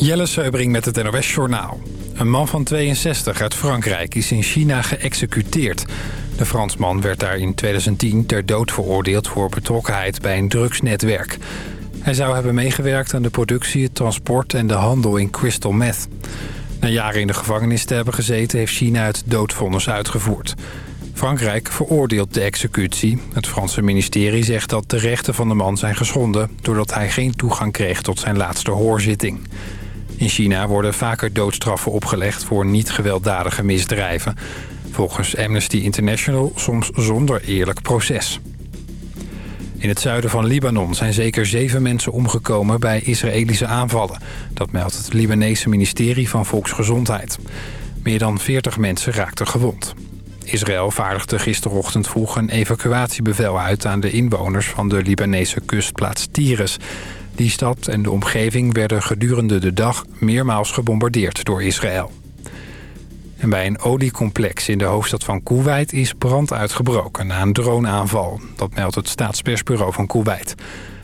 Jelle Seubring met het NOS Journaal. Een man van 62 uit Frankrijk is in China geëxecuteerd. De Fransman werd daar in 2010 ter dood veroordeeld voor betrokkenheid bij een drugsnetwerk. Hij zou hebben meegewerkt aan de productie, het transport en de handel in crystal meth. Na jaren in de gevangenis te hebben gezeten heeft China het doodvonnis uitgevoerd. Frankrijk veroordeelt de executie. Het Franse ministerie zegt dat de rechten van de man zijn geschonden... doordat hij geen toegang kreeg tot zijn laatste hoorzitting. In China worden vaker doodstraffen opgelegd voor niet-gewelddadige misdrijven. Volgens Amnesty International soms zonder eerlijk proces. In het zuiden van Libanon zijn zeker zeven mensen omgekomen bij Israëlische aanvallen. Dat meldt het Libanese ministerie van Volksgezondheid. Meer dan 40 mensen raakten gewond. Israël vaardigde gisterochtend vroeg een evacuatiebevel uit aan de inwoners van de Libanese kustplaats Tyrus. Die stad en de omgeving werden gedurende de dag meermaals gebombardeerd door Israël. En bij een oliecomplex in de hoofdstad van Kuwait is brand uitgebroken na een droneaanval. Dat meldt het staatspersbureau van Kuwait.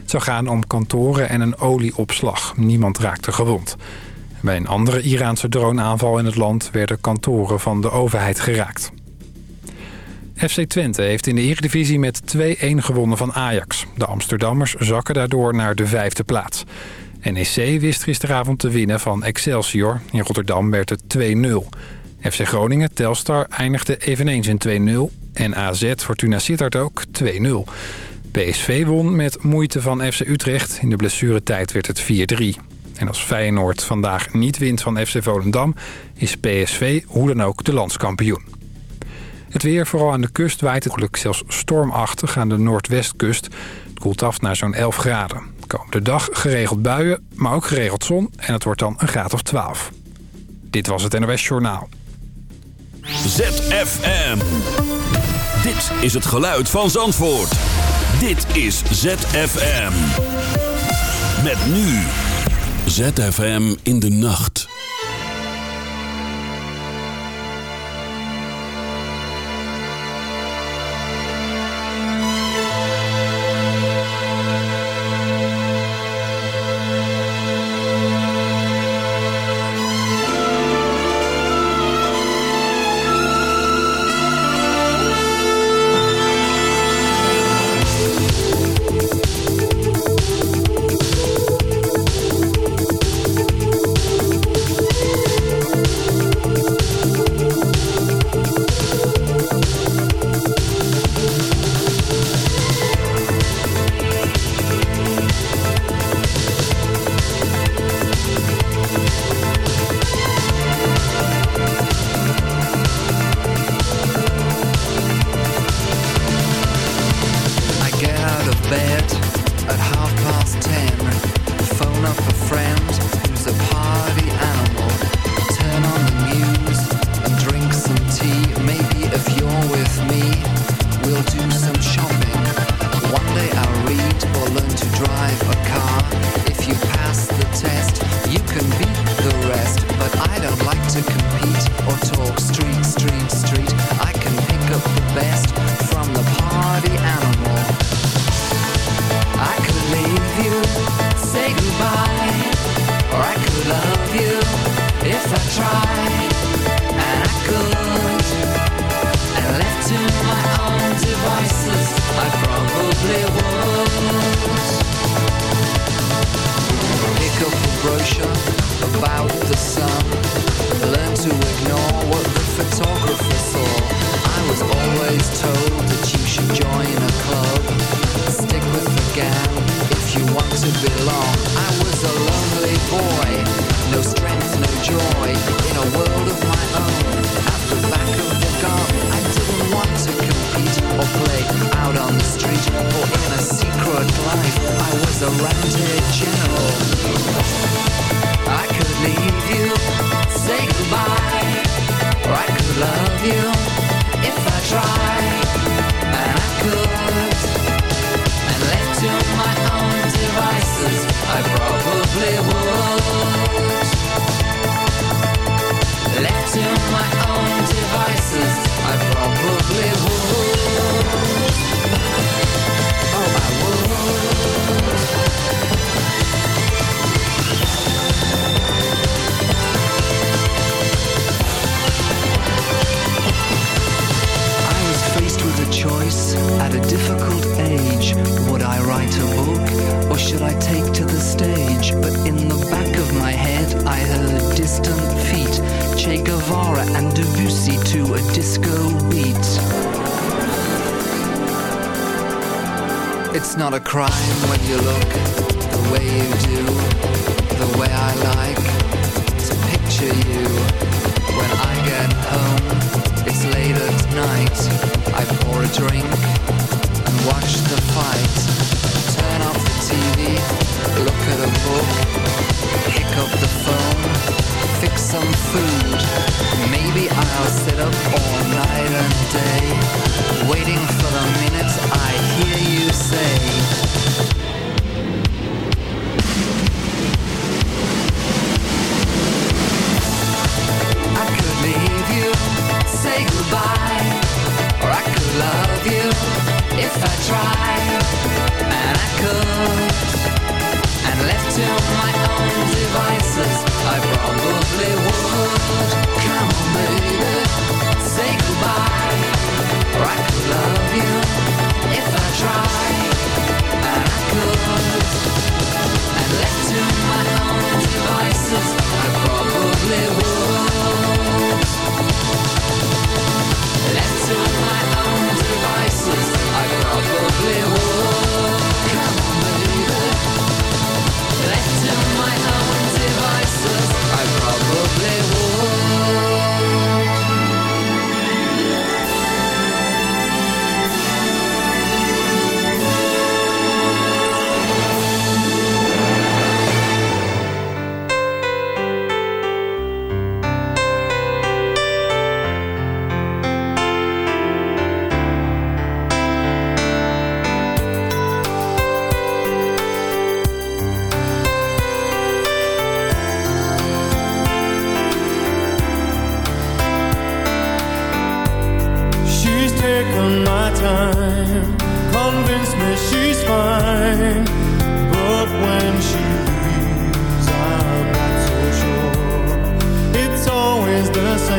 Het zou gaan om kantoren en een olieopslag. Niemand raakte gewond. Bij een andere Iraanse droneaanval in het land werden kantoren van de overheid geraakt. FC Twente heeft in de Eredivisie met 2-1 gewonnen van Ajax. De Amsterdammers zakken daardoor naar de vijfde plaats. NEC wist gisteravond te winnen van Excelsior. In Rotterdam werd het 2-0. FC Groningen, Telstar eindigde eveneens in 2-0. En AZ Fortuna Sittard ook 2-0. PSV won met moeite van FC Utrecht. In de blessuretijd werd het 4-3. En als Feyenoord vandaag niet wint van FC Volendam... is PSV hoe dan ook de landskampioen. Het weer, vooral aan de kust, waait het gelukkig zelfs stormachtig aan de noordwestkust. Het koelt af naar zo'n 11 graden. De komende dag geregeld buien, maar ook geregeld zon en het wordt dan een graad of 12. Dit was het NOS Journaal. ZFM. Dit is het geluid van Zandvoort. Dit is ZFM. Met nu. ZFM in de nacht. A drink and watch the fight. Turn off the TV, look at a book, pick up the phone, fix some food. Maybe I'll sit up all night and day, waiting for the minute I hear you say. I could leave you, say goodbye, love you if I tried, and I could. And left to my own devices, I probably would. Come on, baby, say goodbye, or I could love you if I tried, and I could. And left to my own devices, I probably would. Left to my I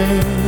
the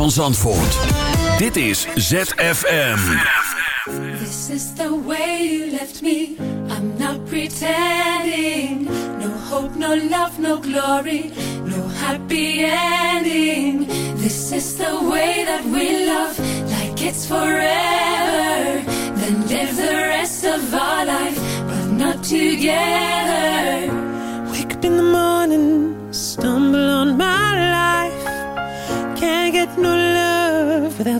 van Zandvoort. Dit is ZFM. This is the way you left me. I'm not pretending. No hope, no love, no glory. No happy ending. This is the way that we love. Like it's forever. Then live the rest of our life. But not together. Wake up in the morning.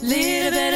Little bit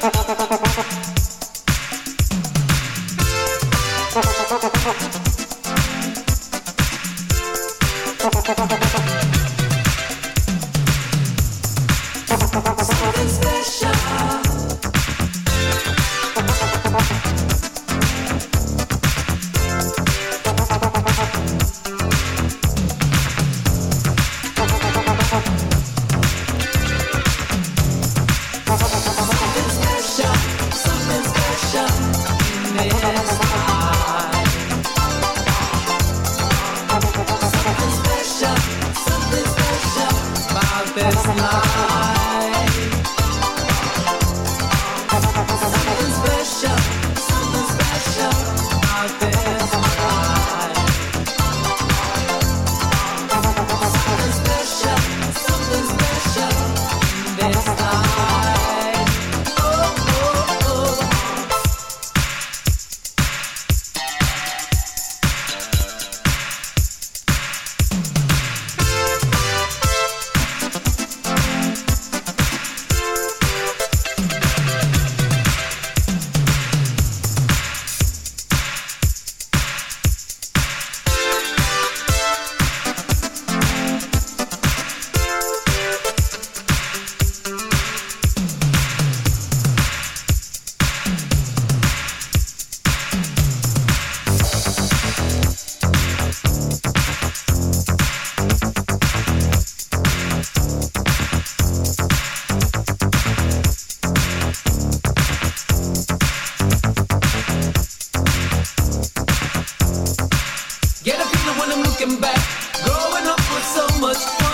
Ha ha ha ha ha ha! much.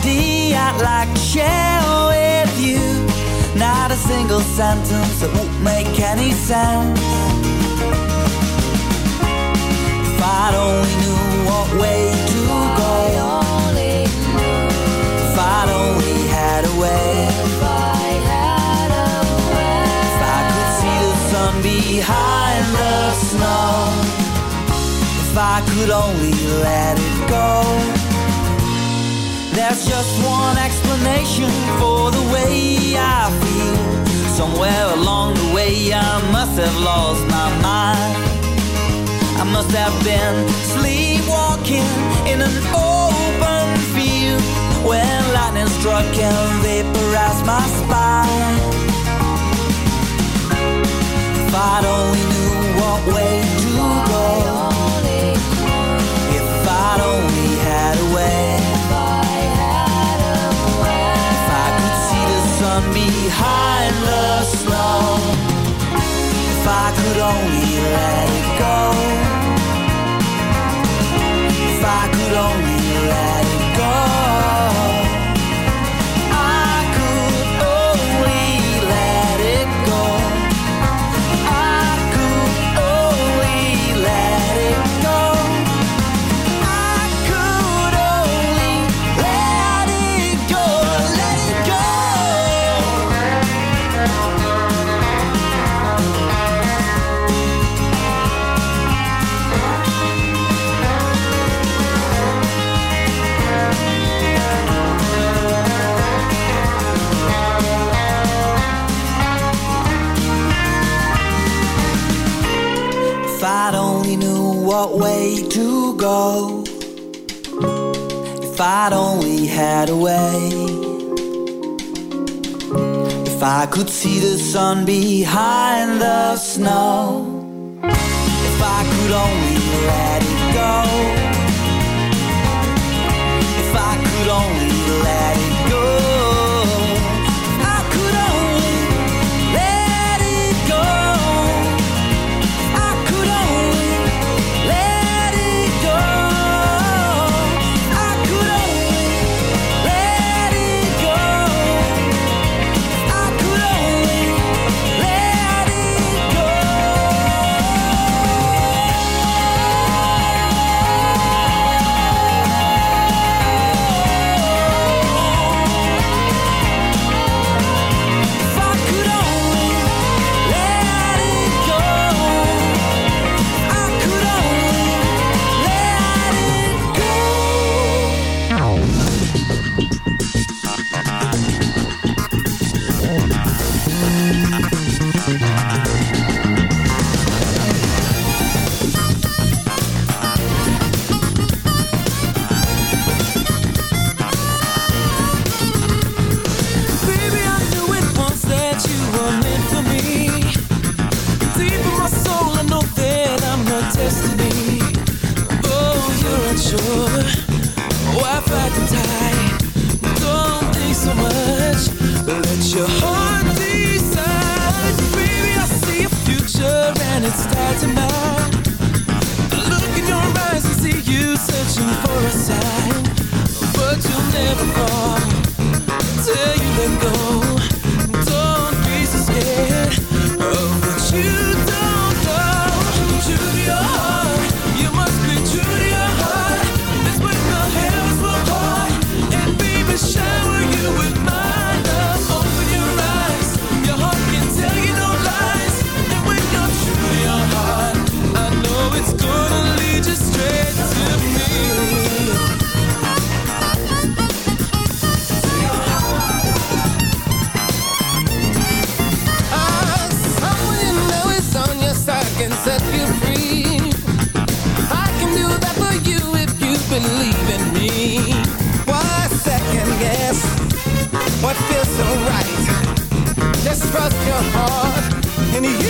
Melody I'd like to share with you. Not a single sentence that won't make any sense. If I'd only knew what way to go. If I'd only had a way. If I could see the sun behind the snow. If I could only let it go. There's just one explanation for the way I feel. Somewhere along the way I must have lost my mind. I must have been sleepwalking in an open field when lightning struck and vaporized my spine. If I'd only knew what way behind the snow. If I could only let it go. If I could only could see the sun behind the snow. If I could only let it go. If I could only never fall till you let go. it feels so right. Just trust your heart and you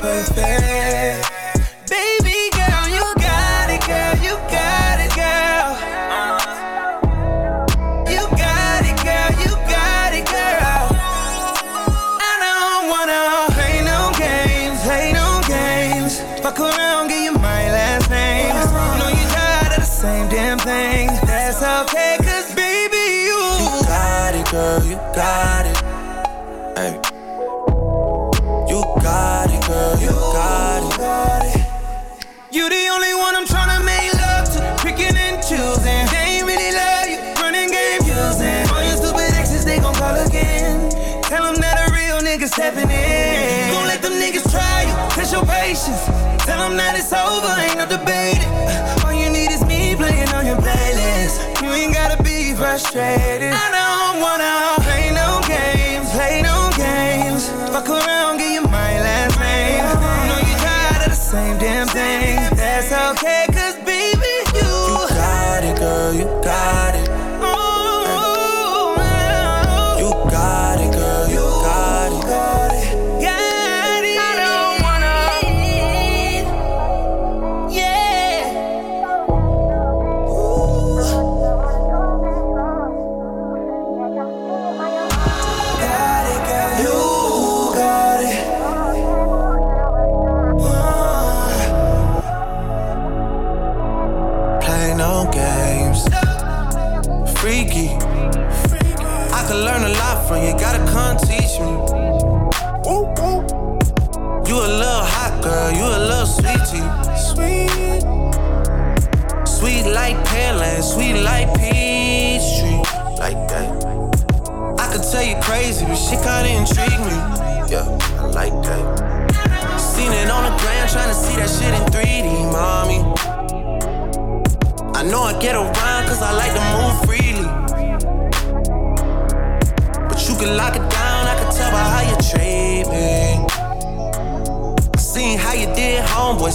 Hey, niggas stepping in. Don't let them niggas try you, test your patience. Tell them that it's over, ain't no debating. Uh, all you need is me playing on your playlist. You ain't gotta be frustrated. I don't wanna play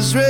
is ready.